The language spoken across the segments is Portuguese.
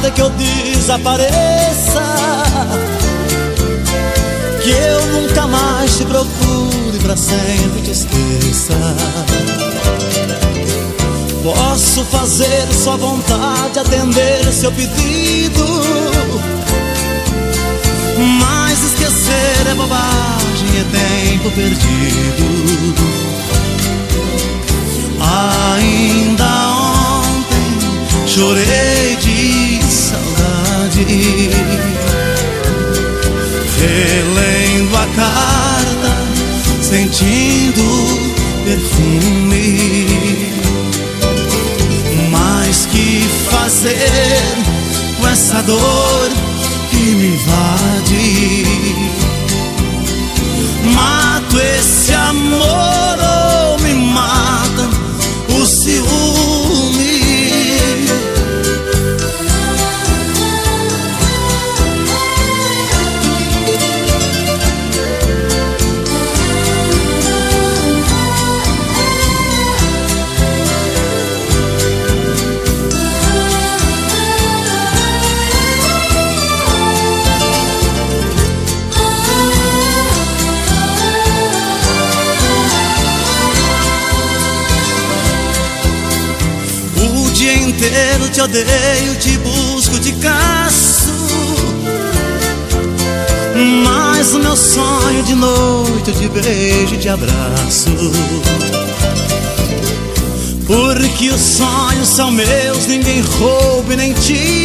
até que eu desapareça. Que eu nunca mais te procure pra sempre te esqueça. Posso fazer sua vontade, atender seu pedido. Mas esquecer é bobagem, é tempo perdido. Chorei de saudade, relendo a carta, sentindo perfume. Mas que fazer com essa dor que me invade? Mato dia inteiro te odeio, te busco, te caço. Mas o meu sonho de noite eu te beijo e te abraço. Porque os sonhos são meus, ninguém rouba e nem tira.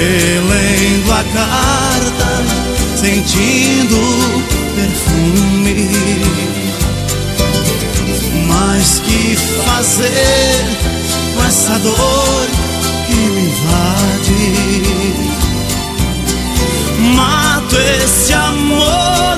relendo a carta, sentindo perfume. Mas que fazer com essa dor que me invade? Mato esse amor.